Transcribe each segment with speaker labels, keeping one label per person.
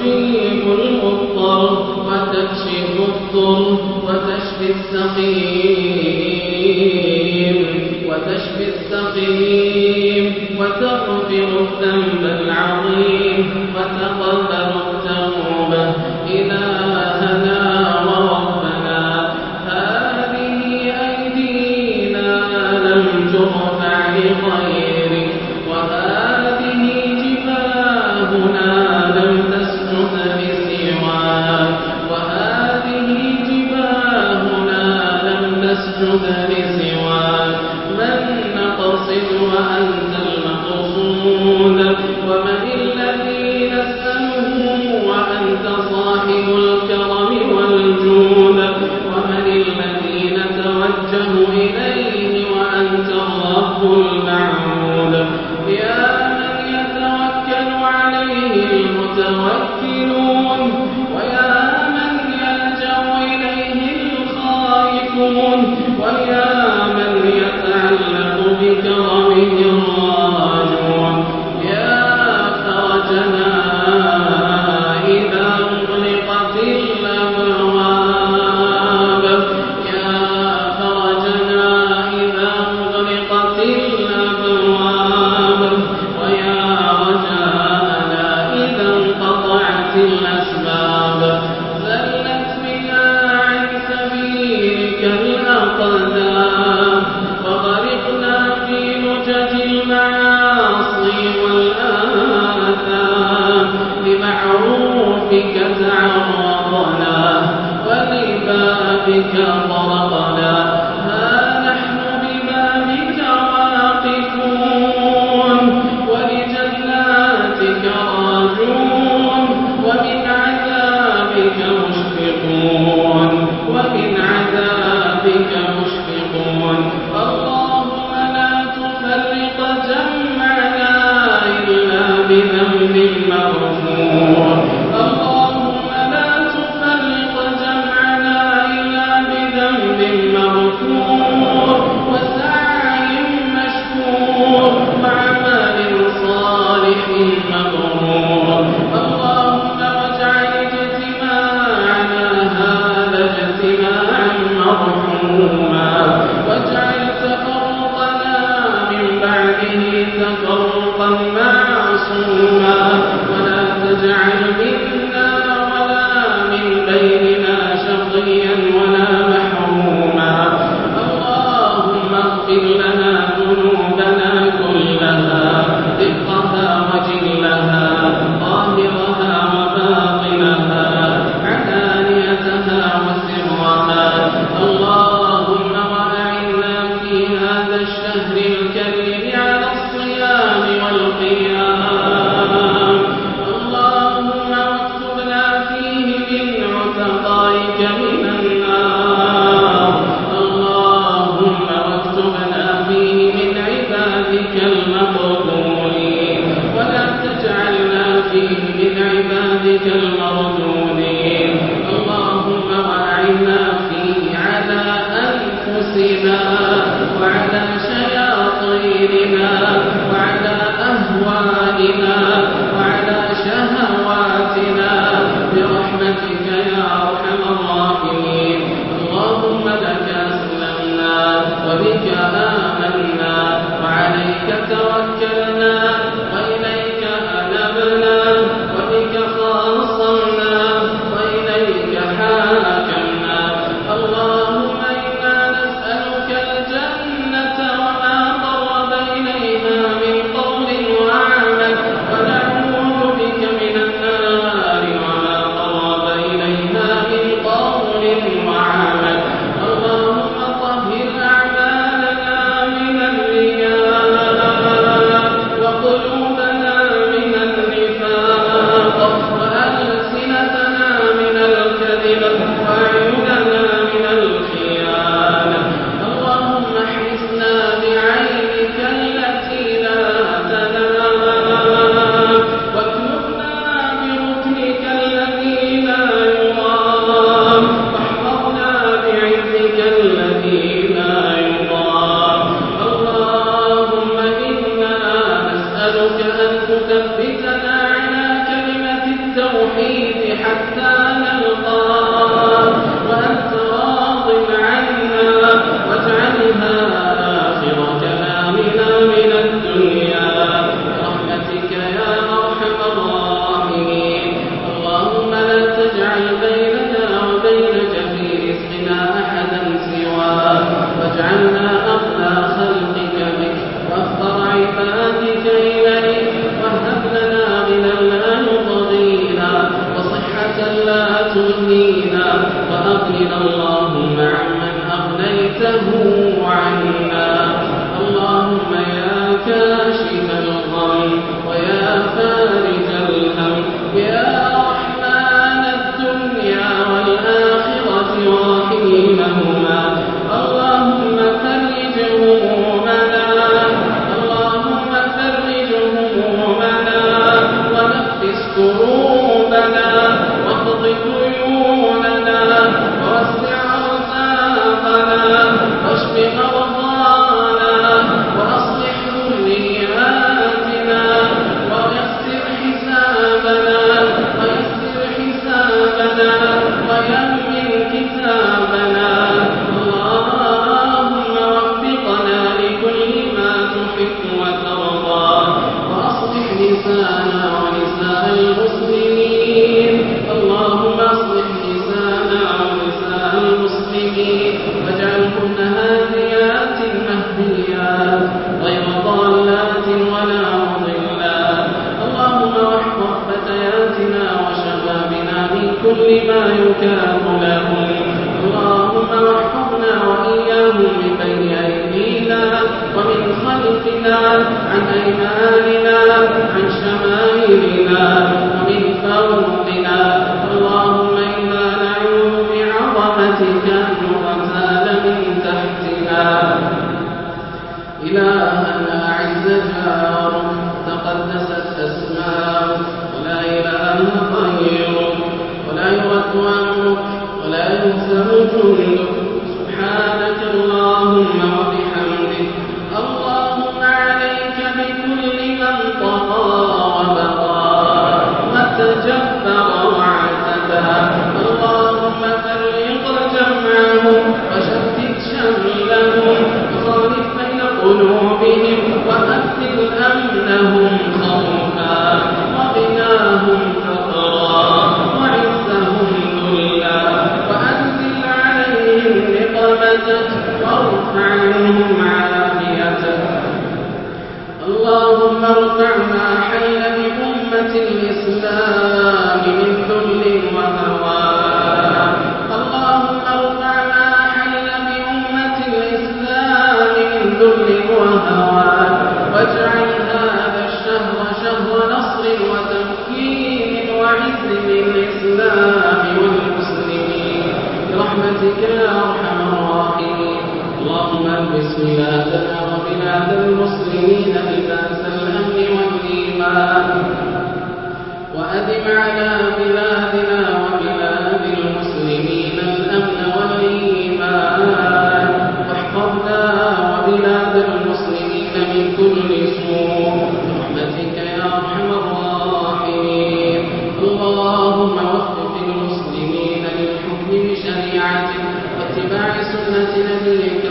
Speaker 1: تجيب المضطر وتكشف الضر وتشفي السقيم وتشفي السقيم وتغفر الذنب العظيم. جان فاغفر تغنينا اللهم عمن أغنيته عنا. اللهم يا كاشف من كل ما لهم اللهم واحفظنا وإياهم بين أيدينا ومن خلفنا عن أيماننا عن شمائلنا ومن فوقنا. اللهم إنا نعوذ بعظمتك أن نغتال من تحتنا. إلهنا عز جارك تقدست أسماؤك ولا إله يهزم اللهم ارفع ما بأمة الإسلام من ذل وهوان اللهم ارفع ما بأمة الإسلام من ذل وهوان واجعل هذا الشهر شهر نصر وتمكين وعز للإسلام والمسلمين. برحمتك يا أرحم الراحمين اللهم وبلاد المسلمين لباس الامن على بلادنا وبلاد المسلمين واحفظنا وبلاد المسلمين من كل سوء. برحمتك يا الراحمين. اللهم وفق المسلمين للحكم بشريعتك واتباع سنة نبيك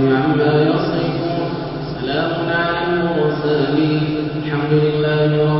Speaker 1: عما يصفون. سلام على المرسلين. الحمد لله رب